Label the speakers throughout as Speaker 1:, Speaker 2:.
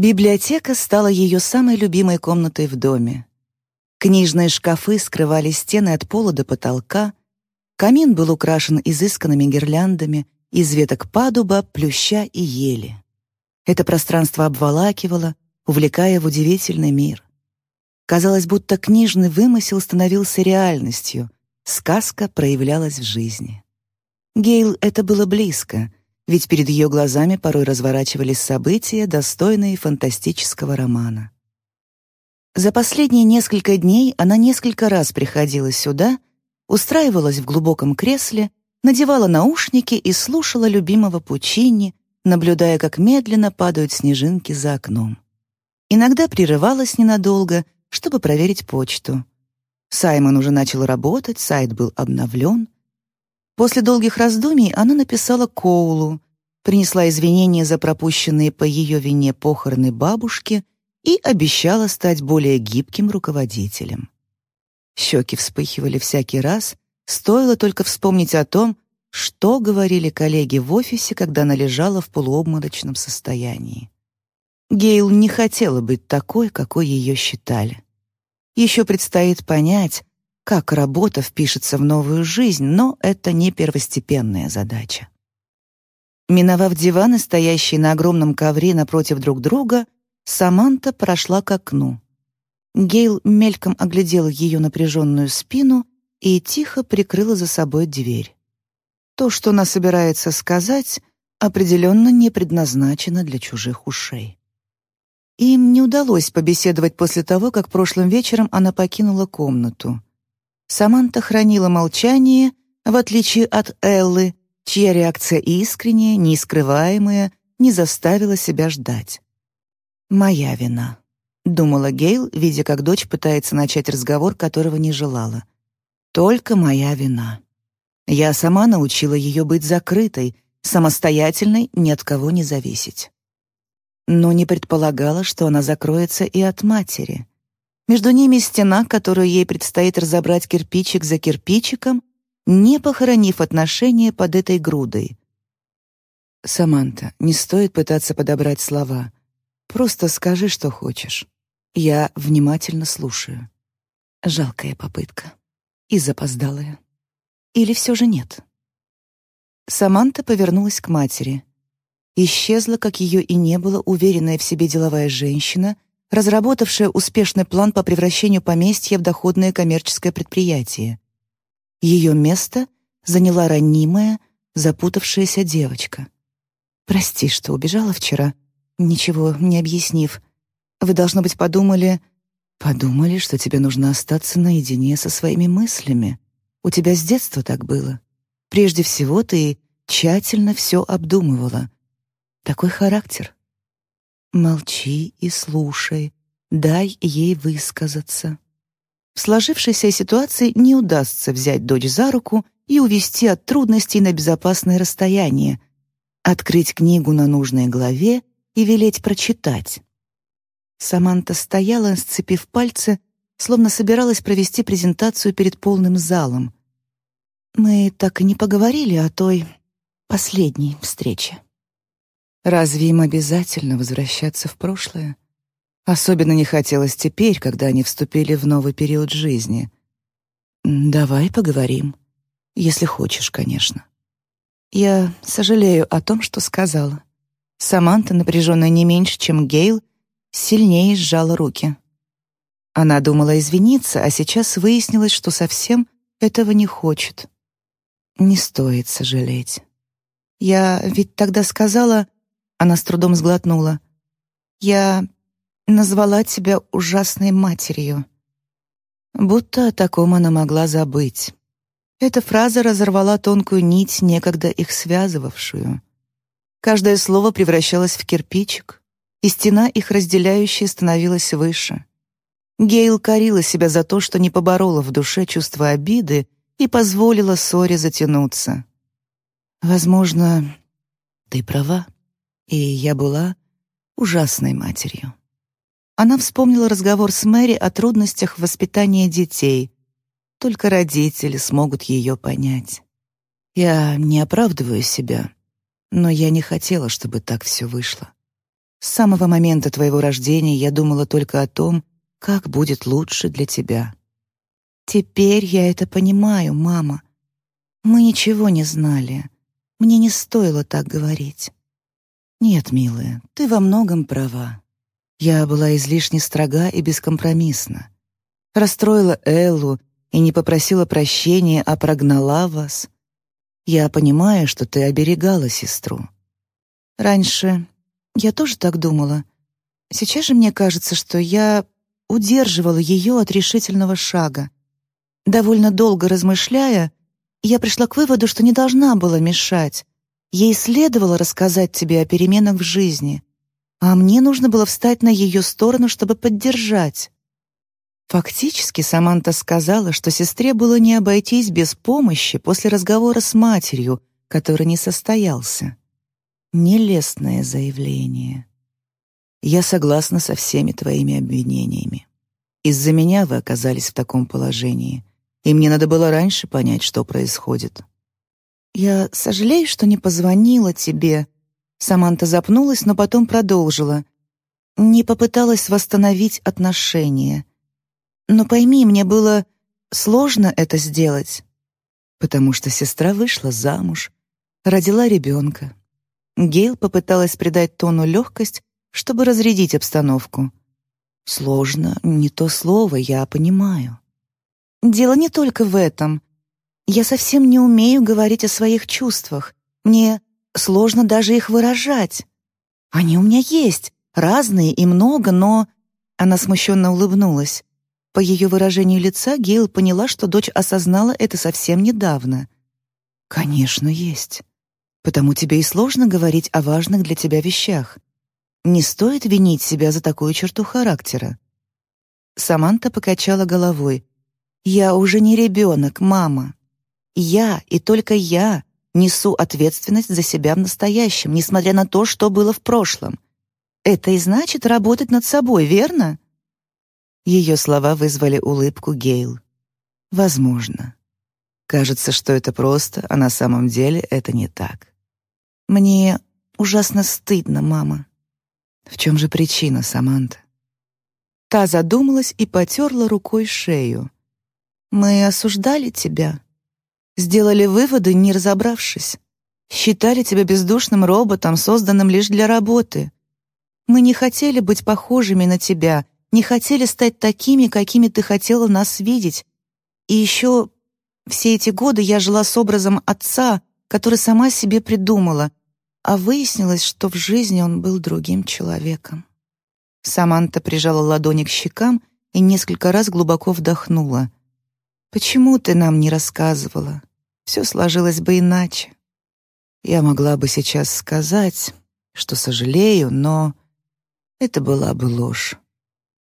Speaker 1: Библиотека стала ее самой любимой комнатой в доме. Книжные шкафы скрывали стены от пола до потолка, камин был украшен изысканными гирляндами из веток падуба, плюща и ели. Это пространство обволакивало, увлекая в удивительный мир. Казалось, будто книжный вымысел становился реальностью, сказка проявлялась в жизни. Гейл это было близко, ведь перед ее глазами порой разворачивались события, достойные фантастического романа. За последние несколько дней она несколько раз приходила сюда, устраивалась в глубоком кресле, надевала наушники и слушала любимого Пучини, наблюдая, как медленно падают снежинки за окном. Иногда прерывалась ненадолго, чтобы проверить почту. Саймон уже начал работать, сайт был обновлен. После долгих раздумий она написала Коулу, принесла извинения за пропущенные по ее вине похороны бабушки — и обещала стать более гибким руководителем. Щеки вспыхивали всякий раз, стоило только вспомнить о том, что говорили коллеги в офисе, когда она лежала в полуобморочном состоянии. Гейл не хотела быть такой, какой ее считали. Еще предстоит понять, как работа впишется в новую жизнь, но это не первостепенная задача. Миновав диваны, стоящие на огромном ковре напротив друг друга, Саманта прошла к окну. Гейл мельком оглядела ее напряженную спину и тихо прикрыла за собой дверь. То, что она собирается сказать, определенно не предназначено для чужих ушей. Им не удалось побеседовать после того, как прошлым вечером она покинула комнату. Саманта хранила молчание, в отличие от Эллы, чья реакция искренняя, нескрываемая, не заставила себя ждать. «Моя вина», — думала Гейл, видя, как дочь пытается начать разговор, которого не желала. «Только моя вина. Я сама научила ее быть закрытой, самостоятельной, ни от кого не зависеть. Но не предполагала, что она закроется и от матери. Между ними стена, которую ей предстоит разобрать кирпичик за кирпичиком, не похоронив отношения под этой грудой. «Саманта, не стоит пытаться подобрать слова», Просто скажи, что хочешь. Я внимательно слушаю. Жалкая попытка. И запоздалая. Или все же нет? Саманта повернулась к матери. Исчезла, как ее и не было, уверенная в себе деловая женщина, разработавшая успешный план по превращению поместья в доходное коммерческое предприятие. Ее место заняла ранимая, запутавшаяся девочка. «Прости, что убежала вчера», ничего не объяснив. Вы, должно быть, подумали... Подумали, что тебе нужно остаться наедине со своими мыслями. У тебя с детства так было. Прежде всего, ты тщательно все обдумывала. Такой характер. Молчи и слушай. Дай ей высказаться. В сложившейся ситуации не удастся взять дочь за руку и увести от трудностей на безопасное расстояние, открыть книгу на нужной главе и велеть прочитать. Саманта стояла, сцепив пальцы, словно собиралась провести презентацию перед полным залом. Мы так и не поговорили о той последней встрече. Разве им обязательно возвращаться в прошлое? Особенно не хотелось теперь, когда они вступили в новый период жизни. Давай поговорим, если хочешь, конечно. Я сожалею о том, что сказала. Саманта, напряженная не меньше, чем Гейл, сильнее сжала руки. Она думала извиниться, а сейчас выяснилось, что совсем этого не хочет. Не стоит сожалеть. Я ведь тогда сказала, она с трудом сглотнула. Я назвала тебя ужасной матерью. Будто о таком она могла забыть. Эта фраза разорвала тонкую нить, некогда их связывавшую. Каждое слово превращалось в кирпичик, и стена их разделяющая становилась выше. Гейл корила себя за то, что не поборола в душе чувство обиды и позволила ссоре затянуться. Возможно, ты права, и я была ужасной матерью. Она вспомнила разговор с Мэри о трудностях воспитания детей. Только родители смогут ее понять. Я не оправдываю себя, но я не хотела, чтобы так все вышло. С самого момента твоего рождения я думала только о том, как будет лучше для тебя. Теперь я это понимаю, мама. Мы ничего не знали. Мне не стоило так говорить. Нет, милая, ты во многом права. Я была излишне строга и бескомпромиссна. Расстроила Эллу и не попросила прощения, а прогнала вас. Я понимаю, что ты оберегала сестру. Раньше я тоже так думала. Сейчас же мне кажется, что я удерживала ее от решительного шага. Довольно долго размышляя, я пришла к выводу, что не должна была мешать. Ей следовало рассказать тебе о переменах в жизни, а мне нужно было встать на ее сторону, чтобы поддержать. Фактически Саманта сказала, что сестре было не обойтись без помощи после разговора с матерью, который не состоялся. Нелестное заявление. Я согласна со всеми твоими обвинениями. Из-за меня вы оказались в таком положении, и мне надо было раньше понять, что происходит. Я сожалею, что не позвонила тебе. Саманта запнулась, но потом продолжила. Не попыталась восстановить отношения. Но пойми, мне было сложно это сделать, потому что сестра вышла замуж, родила ребенка. Гейл попыталась придать тону легкость, чтобы разрядить обстановку. Сложно, не то слово, я понимаю. Дело не только в этом. Я совсем не умею говорить о своих чувствах. Мне сложно даже их выражать. Они у меня есть, разные и много, но... Она смущенно улыбнулась. По ее выражению лица Гейл поняла, что дочь осознала это совсем недавно. «Конечно, есть. Потому тебе и сложно говорить о важных для тебя вещах. Не стоит винить себя за такую черту характера». Саманта покачала головой. «Я уже не ребенок, мама. Я и только я несу ответственность за себя в настоящем, несмотря на то, что было в прошлом. Это и значит работать над собой, верно?» Ее слова вызвали улыбку Гейл. Возможно. Кажется, что это просто, а на самом деле это не так. Мне ужасно стыдно, мама. В чем же причина, Саманта? Та задумалась и потерла рукой шею. Мы осуждали тебя, сделали выводы, не разобравшись. Считали тебя бездушным роботом, созданным лишь для работы. Мы не хотели быть похожими на тебя не хотели стать такими, какими ты хотела нас видеть. И еще все эти годы я жила с образом отца, который сама себе придумала, а выяснилось, что в жизни он был другим человеком. Саманта прижала ладони к щекам и несколько раз глубоко вдохнула. «Почему ты нам не рассказывала? Все сложилось бы иначе. Я могла бы сейчас сказать, что сожалею, но это была бы ложь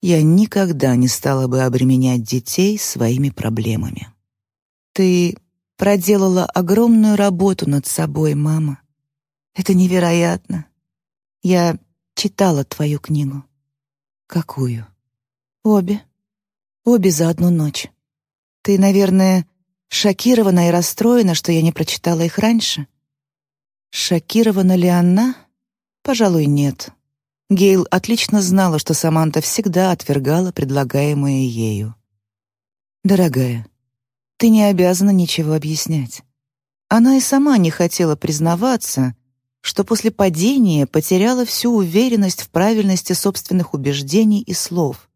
Speaker 1: я никогда не стала бы обременять детей своими проблемами. Ты проделала огромную работу над собой, мама. Это невероятно. Я читала твою книгу. Какую? Обе. Обе за одну ночь. Ты, наверное, шокирована и расстроена, что я не прочитала их раньше? Шокирована ли она? Пожалуй, нет. Гейл отлично знала, что Саманта всегда отвергала предлагаемое ею. «Дорогая, ты не обязана ничего объяснять». Она и сама не хотела признаваться, что после падения потеряла всю уверенность в правильности собственных убеждений и слов.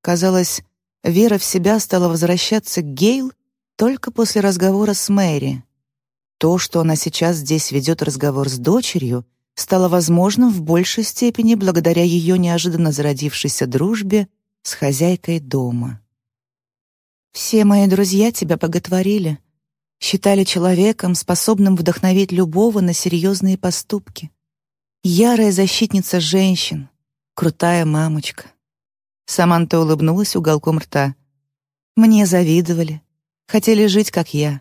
Speaker 1: Казалось, вера в себя стала возвращаться к Гейл только после разговора с Мэри. То, что она сейчас здесь ведет разговор с дочерью, стало возможным в большей степени благодаря ее неожиданно зародившейся дружбе с хозяйкой дома. «Все мои друзья тебя боготворили, считали человеком, способным вдохновить любого на серьезные поступки. Ярая защитница женщин, крутая мамочка». Саманта улыбнулась уголком рта. «Мне завидовали, хотели жить, как я.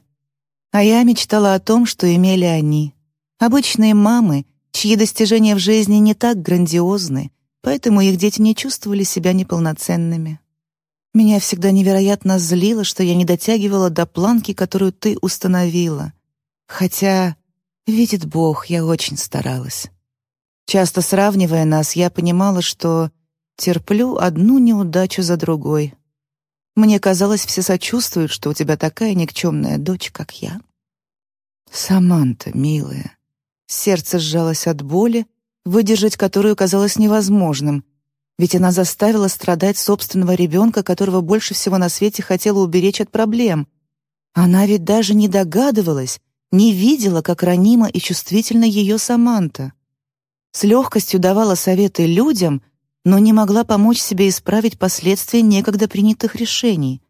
Speaker 1: А я мечтала о том, что имели они. Обычные мамы — чьи достижения в жизни не так грандиозны, поэтому их дети не чувствовали себя неполноценными. Меня всегда невероятно злило, что я не дотягивала до планки, которую ты установила. Хотя, видит Бог, я очень старалась. Часто сравнивая нас, я понимала, что терплю одну неудачу за другой. Мне казалось, все сочувствуют, что у тебя такая никчемная дочь, как я. Саманта, милая. Сердце сжалось от боли, выдержать которую казалось невозможным, ведь она заставила страдать собственного ребенка, которого больше всего на свете хотела уберечь от проблем. Она ведь даже не догадывалась, не видела, как ранима и чувствительна ее Саманта. С легкостью давала советы людям, но не могла помочь себе исправить последствия некогда принятых решений.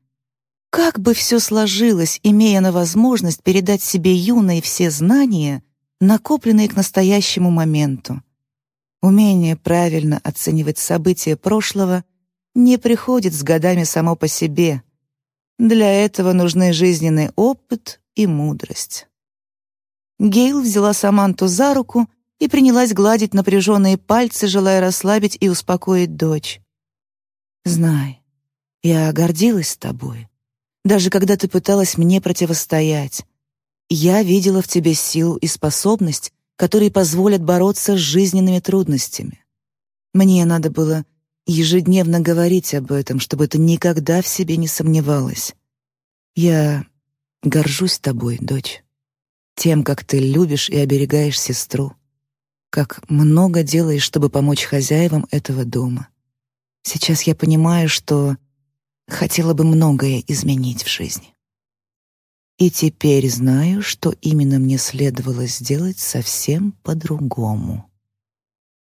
Speaker 1: Как бы все сложилось, имея на возможность передать себе юной все знания, накопленные к настоящему моменту. Умение правильно оценивать события прошлого не приходит с годами само по себе. Для этого нужны жизненный опыт и мудрость. Гейл взяла Саманту за руку и принялась гладить напряженные пальцы, желая расслабить и успокоить дочь. «Знай, я гордилась тобой, даже когда ты пыталась мне противостоять. Я видела в тебе силу и способность, которые позволят бороться с жизненными трудностями. Мне надо было ежедневно говорить об этом, чтобы ты никогда в себе не сомневалась. Я горжусь тобой, дочь, тем, как ты любишь и оберегаешь сестру, как много делаешь, чтобы помочь хозяевам этого дома. Сейчас я понимаю, что хотела бы многое изменить в жизни. И теперь знаю, что именно мне следовало сделать совсем по-другому.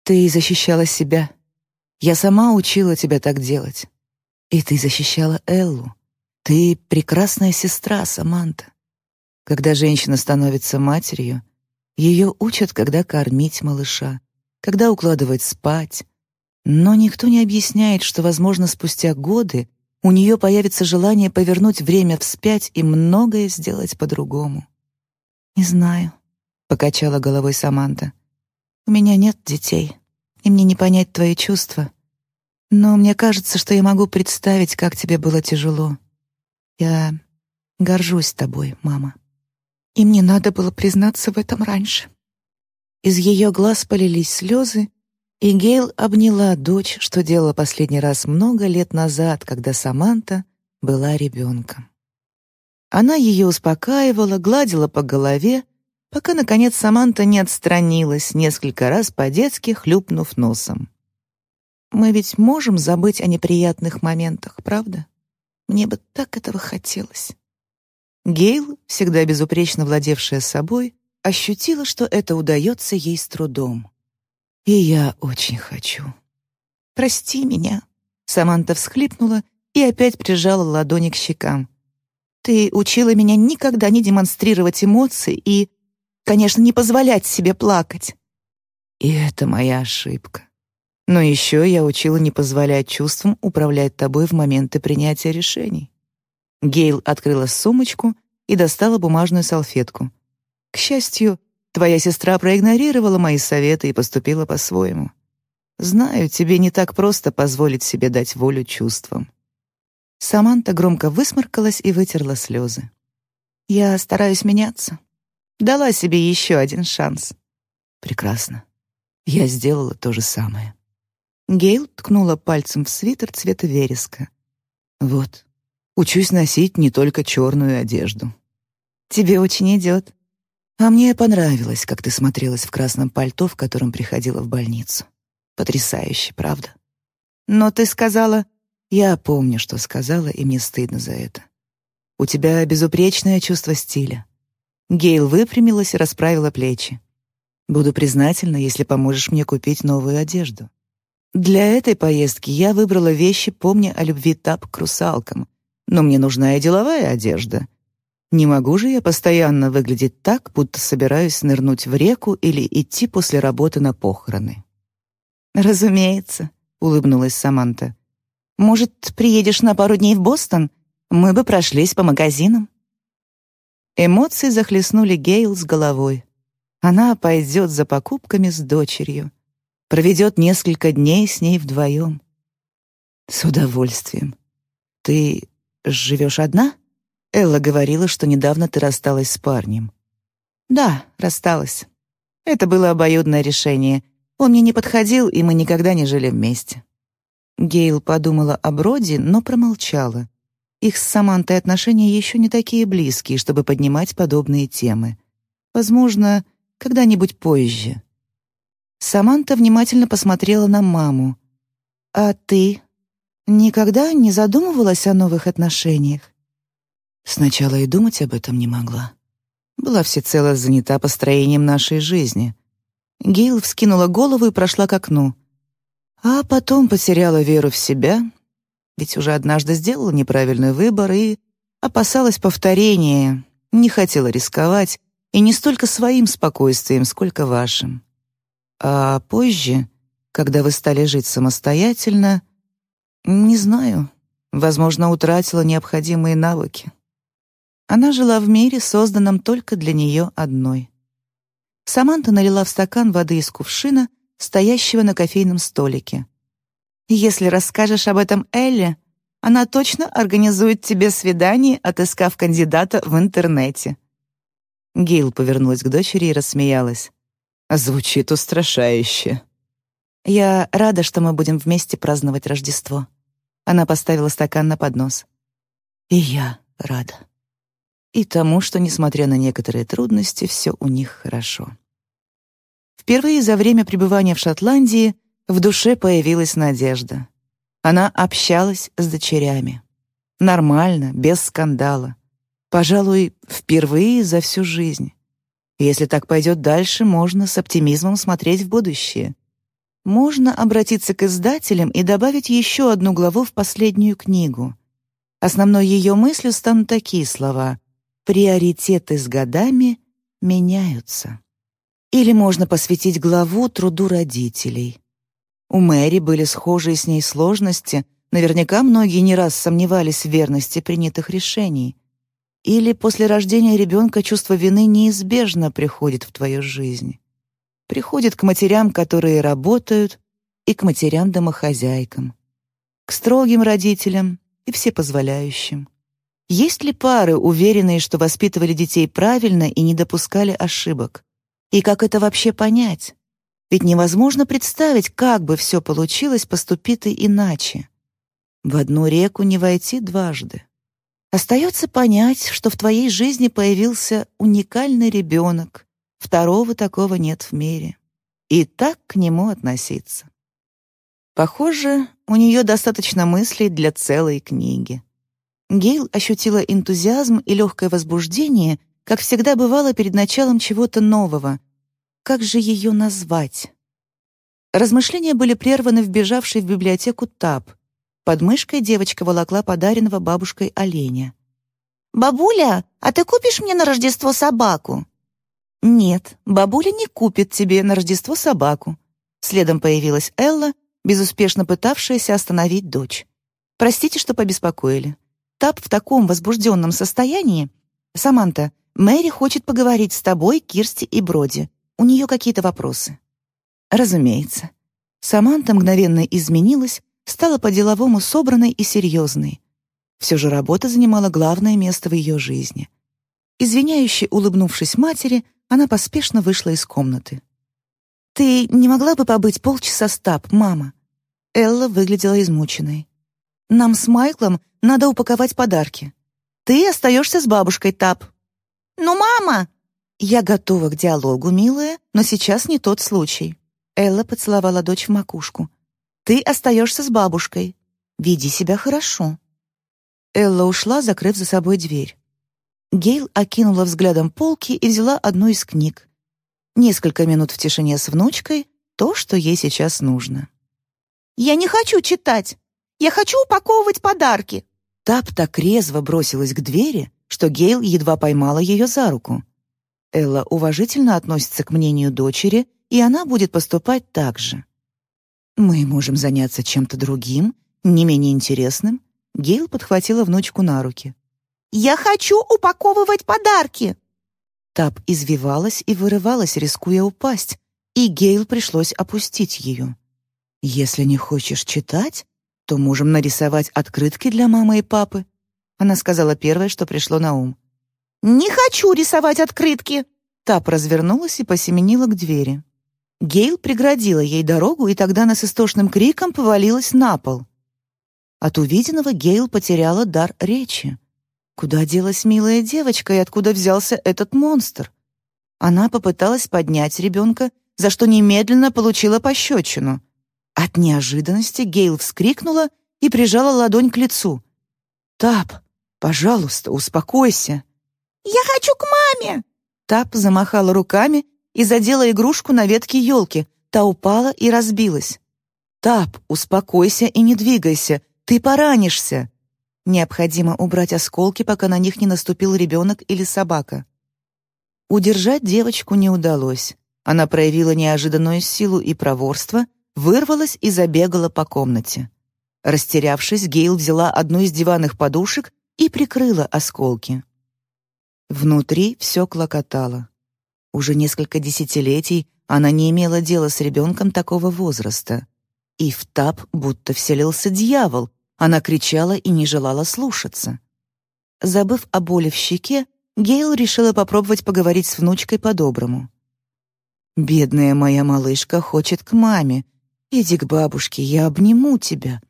Speaker 1: Ты защищала себя. Я сама учила тебя так делать. И ты защищала Эллу. Ты прекрасная сестра, Саманта. Когда женщина становится матерью, ее учат, когда кормить малыша, когда укладывать спать. Но никто не объясняет, что, возможно, спустя годы у нее появится желание повернуть время вспять и многое сделать по-другому. «Не знаю», — покачала головой Саманта. «У меня нет детей, и мне не понять твои чувства. Но мне кажется, что я могу представить, как тебе было тяжело. Я горжусь тобой, мама. И мне надо было признаться в этом раньше». Из ее глаз полились слезы, и Гейл обняла дочь, что делала последний раз много лет назад, когда Саманта была ребенком. Она ее успокаивала, гладила по голове, пока, наконец, Саманта не отстранилась, несколько раз по-детски хлюпнув носом. «Мы ведь можем забыть о неприятных моментах, правда? Мне бы так этого хотелось». Гейл, всегда безупречно владевшая собой, ощутила, что это удается ей с трудом. И я очень хочу. Прости меня. Саманта всхлипнула и опять прижала ладони к щекам. Ты учила меня никогда не демонстрировать эмоции и, конечно, не позволять себе плакать. И это моя ошибка. Но еще я учила не позволять чувствам управлять тобой в моменты принятия решений. Гейл открыла сумочку и достала бумажную салфетку. К счастью, Твоя сестра проигнорировала мои советы и поступила по-своему. Знаю, тебе не так просто позволить себе дать волю чувствам». Саманта громко высморкалась и вытерла слезы. «Я стараюсь меняться. Дала себе еще один шанс». «Прекрасно. Я сделала то же самое». Гейл ткнула пальцем в свитер цвета вереска. «Вот, учусь носить не только черную одежду». «Тебе очень идет», а мне понравилось, как ты смотрелась в красном пальто, в котором приходила в больницу. Потрясающе, правда? Но ты сказала... Я помню, что сказала, и мне стыдно за это. У тебя безупречное чувство стиля. Гейл выпрямилась и расправила плечи. Буду признательна, если поможешь мне купить новую одежду. Для этой поездки я выбрала вещи, помня о любви Тап к русалкам. Но мне нужна и деловая одежда, не могу же я постоянно выглядеть так, будто собираюсь нырнуть в реку или идти после работы на похороны. Разумеется, улыбнулась Саманта. Может, приедешь на пару дней в Бостон? Мы бы прошлись по магазинам. Эмоции захлестнули Гейл с головой. Она пойдет за покупками с дочерью, проведет несколько дней с ней вдвоем. С удовольствием. Ты живешь одна? Элла говорила, что недавно ты рассталась с парнем. Да, рассталась. Это было обоюдное решение. Он мне не подходил, и мы никогда не жили вместе». Гейл подумала о Броди, но промолчала. Их с Самантой отношения еще не такие близкие, чтобы поднимать подобные темы. Возможно, когда-нибудь позже. Саманта внимательно посмотрела на маму. «А ты никогда не задумывалась о новых отношениях?» Сначала и думать об этом не могла. Была всецело занята построением нашей жизни. Гейл вскинула голову и прошла к окну. А потом потеряла веру в себя, ведь уже однажды сделала неправильный выбор и опасалась повторения, не хотела рисковать, и не столько своим спокойствием, сколько вашим. А позже, когда вы стали жить самостоятельно, не знаю, возможно, утратила необходимые навыки. Она жила в мире, созданном только для нее одной. Саманта налила в стакан воды из кувшина, стоящего на кофейном столике. «Если расскажешь об этом Элле, она точно организует тебе свидание, отыскав кандидата в интернете». Гейл повернулась к дочери и рассмеялась. «Звучит устрашающе». «Я рада, что мы будем вместе праздновать Рождество». Она поставила стакан на поднос. «И я рада» и тому, что, несмотря на некоторые трудности, все у них хорошо. Впервые за время пребывания в Шотландии в душе появилась надежда. Она общалась с дочерями. Нормально, без скандала. Пожалуй, впервые за всю жизнь. Если так пойдет дальше, можно с оптимизмом смотреть в будущее. Можно обратиться к издателям и добавить еще одну главу в последнюю книгу. Основной ее мыслью станут такие слова приоритеты с годами меняются. Или можно посвятить главу труду родителей. У Мэри были схожие с ней сложности, наверняка многие не раз сомневались в верности принятых решений. Или после рождения ребенка чувство вины неизбежно приходит в твою жизнь. Приходит к матерям, которые работают, и к матерям-домохозяйкам, к строгим родителям и всепозволяющим. Есть ли пары, уверенные, что воспитывали детей правильно и не допускали ошибок? И как это вообще понять? Ведь невозможно представить, как бы все получилось, поступи ты иначе. В одну реку не войти дважды. Остается понять, что в твоей жизни появился уникальный ребенок, второго такого нет в мире. И так к нему относиться. Похоже, у нее достаточно мыслей для целой книги. Гейл ощутила энтузиазм и легкое возбуждение, как всегда бывало перед началом чего-то нового. Как же ее назвать? Размышления были прерваны вбежавшей в библиотеку Тап. Под мышкой девочка волокла подаренного бабушкой оленя. «Бабуля, а ты купишь мне на Рождество собаку?» «Нет, бабуля не купит тебе на Рождество собаку». Следом появилась Элла, безуспешно пытавшаяся остановить дочь. «Простите, что побеспокоили. Тап в таком возбужденном состоянии. Саманта, Мэри хочет поговорить с тобой, Кирсти и Броди. У нее какие-то вопросы. Разумеется. Саманта мгновенно изменилась, стала по-деловому собранной и серьезной. Все же работа занимала главное место в ее жизни. Извиняюще улыбнувшись матери, она поспешно вышла из комнаты. «Ты не могла бы побыть полчаса с Тап, мама?» Элла выглядела измученной. Нам с Майклом надо упаковать подарки. Ты остаешься с бабушкой, Тап». «Ну, мама!» «Я готова к диалогу, милая, но сейчас не тот случай». Элла поцеловала дочь в макушку. «Ты остаешься с бабушкой. Веди себя хорошо». Элла ушла, закрыв за собой дверь. Гейл окинула взглядом полки и взяла одну из книг. Несколько минут в тишине с внучкой — то, что ей сейчас нужно. «Я не хочу читать!» Я хочу упаковывать подарки!» Тап так резво бросилась к двери, что Гейл едва поймала ее за руку. Элла уважительно относится к мнению дочери, и она будет поступать так же. «Мы можем заняться чем-то другим, не менее интересным». Гейл подхватила внучку на руки. «Я хочу упаковывать подарки!» Тап извивалась и вырывалась, рискуя упасть, и Гейл пришлось опустить ее. «Если не хочешь читать, то можем нарисовать открытки для мамы и папы». Она сказала первое, что пришло на ум. «Не хочу рисовать открытки!» Тап развернулась и посеменила к двери. Гейл преградила ей дорогу, и тогда она с истошным криком повалилась на пол. От увиденного Гейл потеряла дар речи. Куда делась милая девочка и откуда взялся этот монстр? Она попыталась поднять ребенка, за что немедленно получила пощечину. От неожиданности Гейл вскрикнула и прижала ладонь к лицу. «Тап, пожалуйста, успокойся».
Speaker 2: «Я хочу к маме!»
Speaker 1: Тап замахала руками и задела игрушку на ветке елки. Та упала и разбилась. «Тап, успокойся и не двигайся, ты поранишься!» Необходимо убрать осколки, пока на них не наступил ребенок или собака. Удержать девочку не удалось. Она проявила неожиданную силу и проворство, вырвалась и забегала по комнате. Растерявшись, Гейл взяла одну из диванных подушек и прикрыла осколки. Внутри все клокотало. Уже несколько десятилетий она не имела дела с ребенком такого возраста. И в тап будто вселился дьявол, она кричала и не желала слушаться. Забыв о боли в щеке, Гейл решила попробовать поговорить с внучкой по-доброму. «Бедная моя малышка хочет к маме. Иди к бабушке, я обниму тебя».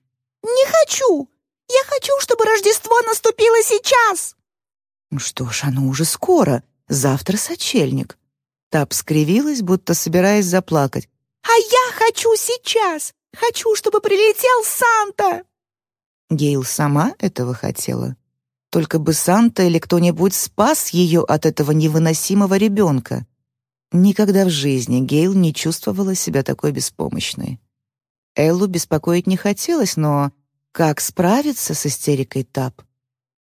Speaker 2: «Не хочу! Я хочу, чтобы Рождество наступило сейчас!»
Speaker 1: «Ну что ж, оно уже скоро. Завтра сочельник». Тап скривилась, будто собираясь заплакать.
Speaker 2: «А я хочу сейчас! Хочу, чтобы прилетел Санта!»
Speaker 1: Гейл сама этого хотела. Только бы Санта или кто-нибудь спас ее от этого невыносимого ребенка. Никогда в жизни Гейл не чувствовала себя такой беспомощной. Эллу беспокоить не хотелось, но как справиться с истерикой Тап?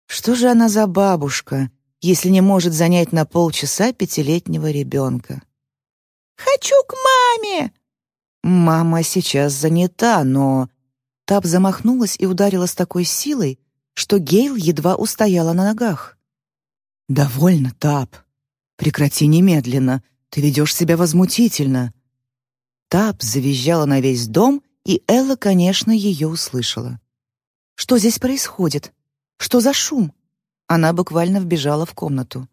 Speaker 1: Что же она за бабушка, если не может занять на полчаса пятилетнего ребенка?
Speaker 2: «Хочу к маме!»
Speaker 1: «Мама сейчас занята, но Тап замахнулась и ударила с такой силой, что Гейл едва устояла на ногах. «Довольно, Тап. Прекрати немедленно. Ты ведешь себя возмутительно». Тап завизжала на весь дом, и Элла, конечно, ее услышала. «Что здесь происходит? Что за шум?» Она буквально вбежала в комнату.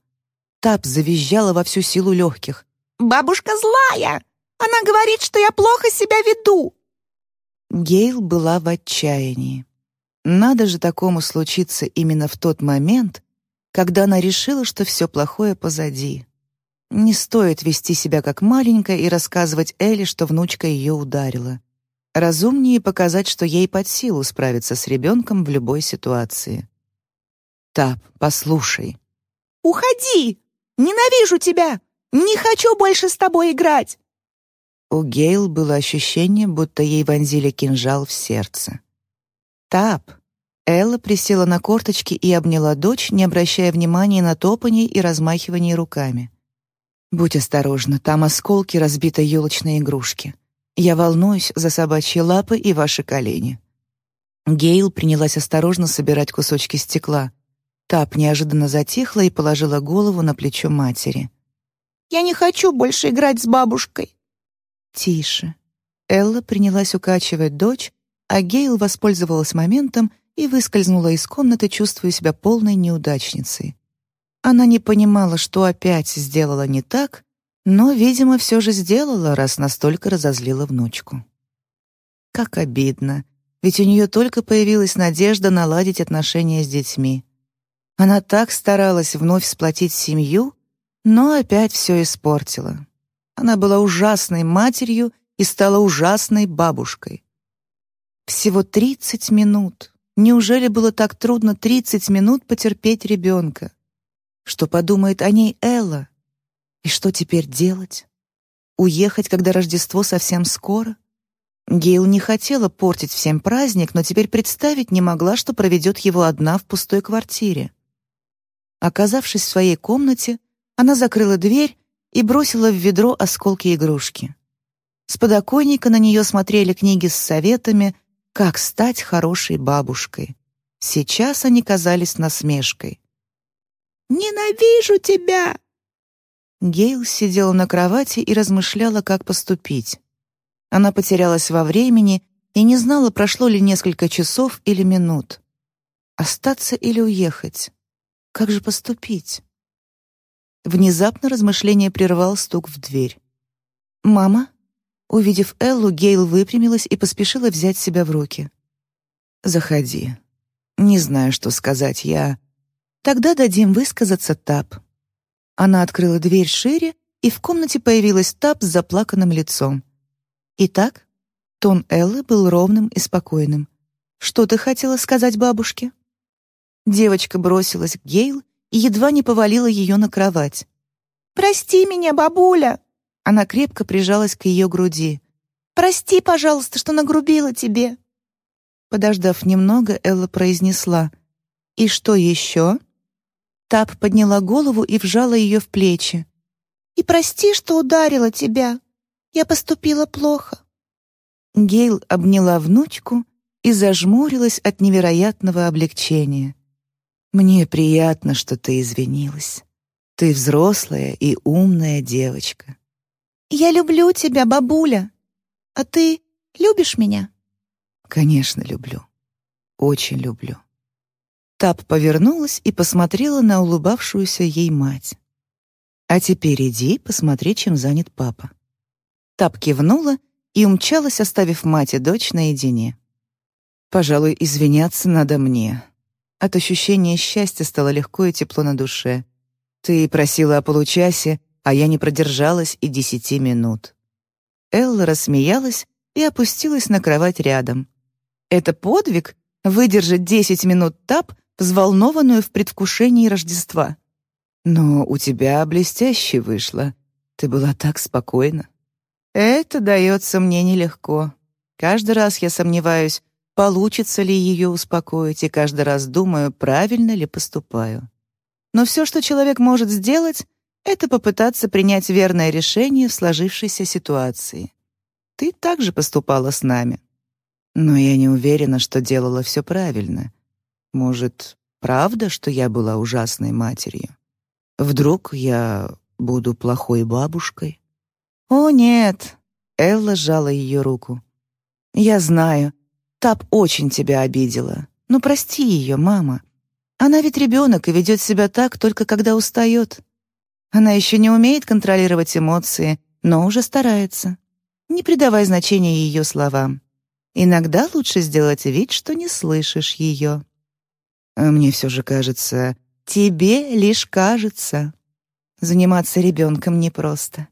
Speaker 1: Тап завизжала во всю силу легких.
Speaker 2: «Бабушка злая! Она говорит, что я плохо себя веду!»
Speaker 1: Гейл была в отчаянии. Надо же такому случиться именно в тот момент, когда она решила, что все плохое позади. Не стоит вести себя как маленькая и рассказывать Элли, что внучка ее ударила. Разумнее показать, что ей под силу справиться с ребенком в любой ситуации. «Тап, послушай».
Speaker 2: «Уходи! Ненавижу тебя! Не хочу больше с тобой играть!»
Speaker 1: У Гейл было ощущение, будто ей вонзили кинжал в сердце. «Тап!» Элла присела на корточки и обняла дочь, не обращая внимания на топанье и размахивание руками. «Будь осторожна, там осколки разбитой елочной игрушки. Я волнуюсь за собачьи лапы и ваши колени». Гейл принялась осторожно собирать кусочки стекла. Тап неожиданно затихла и положила голову на плечо матери.
Speaker 2: «Я не хочу больше играть с бабушкой»,
Speaker 1: Тише. Элла принялась укачивать дочь, а Гейл воспользовалась моментом и выскользнула из комнаты, чувствуя себя полной неудачницей. Она не понимала, что опять сделала не так, но, видимо, все же сделала, раз настолько разозлила внучку. Как обидно, ведь у нее только появилась надежда наладить отношения с детьми. Она так старалась вновь сплотить семью, но опять все испортила. Она была ужасной матерью и стала ужасной бабушкой. Всего 30 минут. Неужели было так трудно 30 минут потерпеть ребенка? Что подумает о ней Элла? И что теперь делать? Уехать, когда Рождество совсем скоро? Гейл не хотела портить всем праздник, но теперь представить не могла, что проведет его одна в пустой квартире. Оказавшись в своей комнате, она закрыла дверь и бросила в ведро осколки игрушки. С подоконника на нее смотрели книги с советами, как стать хорошей бабушкой. Сейчас они казались насмешкой.
Speaker 2: «Ненавижу тебя!»
Speaker 1: Гейл сидела на кровати и размышляла, как поступить. Она потерялась во времени и не знала, прошло ли несколько часов или минут. Остаться или уехать? Как же поступить? Внезапно размышление прервал стук в дверь. «Мама?» Увидев Эллу, Гейл выпрямилась и поспешила взять себя в руки. «Заходи. Не знаю, что сказать я. Тогда дадим высказаться Тап». Она открыла дверь шире, и в комнате появилась Тап с заплаканным лицом. «Итак?» Тон Эллы был ровным и спокойным. «Что ты хотела сказать бабушке?» Девочка бросилась к Гейл и едва не повалила ее на кровать.
Speaker 2: «Прости меня, бабуля!»
Speaker 1: Она крепко прижалась к ее груди.
Speaker 2: «Прости, пожалуйста, что нагрубила тебе!»
Speaker 1: Подождав немного, Элла произнесла. «И что еще?» Тап подняла голову и вжала ее в плечи.
Speaker 2: «И прости, что ударила тебя. Я поступила плохо».
Speaker 1: Гейл обняла внучку и зажмурилась от невероятного облегчения. «Мне приятно, что ты извинилась. Ты взрослая и умная девочка».
Speaker 2: «Я люблю тебя, бабуля. А ты любишь меня?»
Speaker 1: «Конечно, люблю. Очень люблю». Тап повернулась и посмотрела на улыбавшуюся ей мать. «А теперь иди, посмотри, чем занят папа». Тап кивнула и умчалась, оставив мать и дочь наедине. «Пожалуй, извиняться надо мне». От ощущения счастья стало легко и тепло на душе. «Ты просила о получасе, а я не продержалась и десяти минут». Элла рассмеялась и опустилась на кровать рядом. «Это подвиг — выдержать десять минут тап, взволнованную в предвкушении Рождества. Но у тебя блестяще вышло. Ты была так спокойна». Это дается мне нелегко. Каждый раз я сомневаюсь, получится ли ее успокоить, и каждый раз думаю, правильно ли поступаю. Но все, что человек может сделать, это попытаться принять верное решение в сложившейся ситуации. Ты также поступала с нами. Но я не уверена, что делала все правильно. Может, правда, что я была ужасной матерью? Вдруг я буду плохой бабушкой? «О, нет!» — Элла сжала ее руку. «Я знаю. Тап очень тебя обидела. Но прости ее, мама. Она ведь ребенок и ведет себя так, только когда устает. Она еще не умеет контролировать эмоции, но уже старается. Не придавай значения ее словам. Иногда лучше сделать вид, что не слышишь ее. А мне все же кажется, тебе лишь кажется. Заниматься ребенком непросто.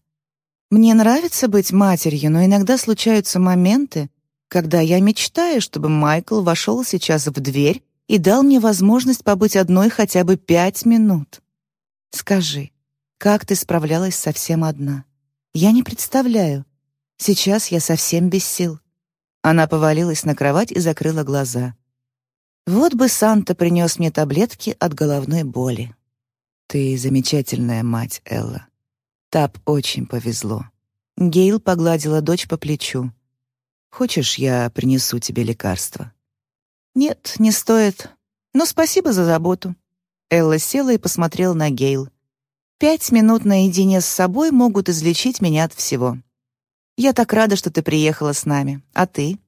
Speaker 1: Мне нравится быть матерью, но иногда случаются моменты, когда я мечтаю, чтобы Майкл вошел сейчас в дверь и дал мне возможность побыть одной хотя бы пять минут. Скажи, как ты справлялась совсем одна? Я не представляю. Сейчас я совсем без сил. Она повалилась на кровать и закрыла глаза. Вот бы Санта принес мне таблетки от головной боли. Ты замечательная мать, Элла. Тап очень повезло. Гейл погладила дочь по плечу. «Хочешь, я принесу тебе лекарство?» «Нет, не стоит. Но спасибо за заботу». Элла села и посмотрела на Гейл. «Пять минут наедине с собой могут излечить меня от всего. Я так рада, что ты приехала с нами. А ты?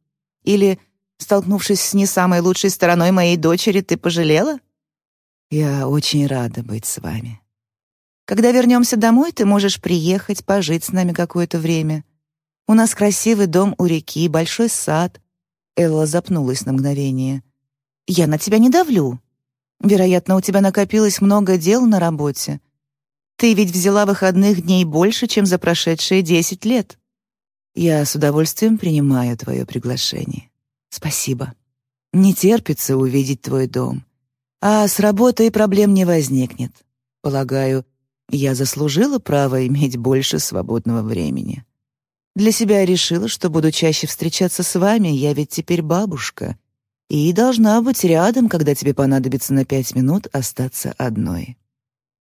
Speaker 1: Или, столкнувшись с не самой лучшей стороной моей дочери, ты пожалела?» «Я очень рада быть с вами», когда вернемся домой, ты можешь приехать, пожить с нами какое-то время. У нас красивый дом у реки, большой сад». Элла запнулась на мгновение. «Я на тебя не давлю. Вероятно, у тебя накопилось много дел на работе. Ты ведь взяла выходных дней больше, чем за прошедшие десять лет. Я с удовольствием принимаю твое приглашение. Спасибо. Не терпится увидеть твой дом. А с работой проблем не возникнет. Полагаю, я заслужила право иметь больше свободного времени. Для себя решила, что буду чаще встречаться с вами, я ведь теперь бабушка, и должна быть рядом, когда тебе понадобится на пять минут остаться одной.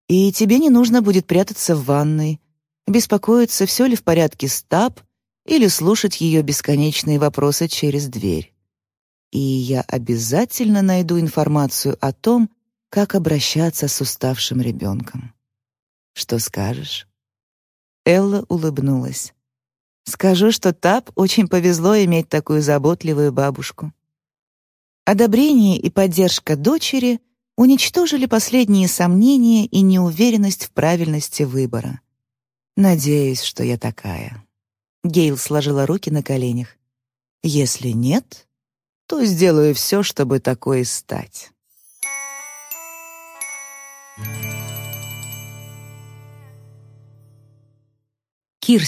Speaker 1: И тебе не нужно будет прятаться в ванной, беспокоиться, все ли в порядке с Тап, или слушать ее бесконечные вопросы через дверь. И я обязательно найду информацию о том, как обращаться с уставшим ребенком. Что скажешь?» Элла улыбнулась. «Скажу, что Тап очень повезло иметь такую заботливую бабушку». Одобрение и поддержка дочери уничтожили последние сомнения и неуверенность в правильности выбора. Надеюсь, что я такая. Гейл сложила руки на коленях. «Если нет, то сделаю все, чтобы такой стать».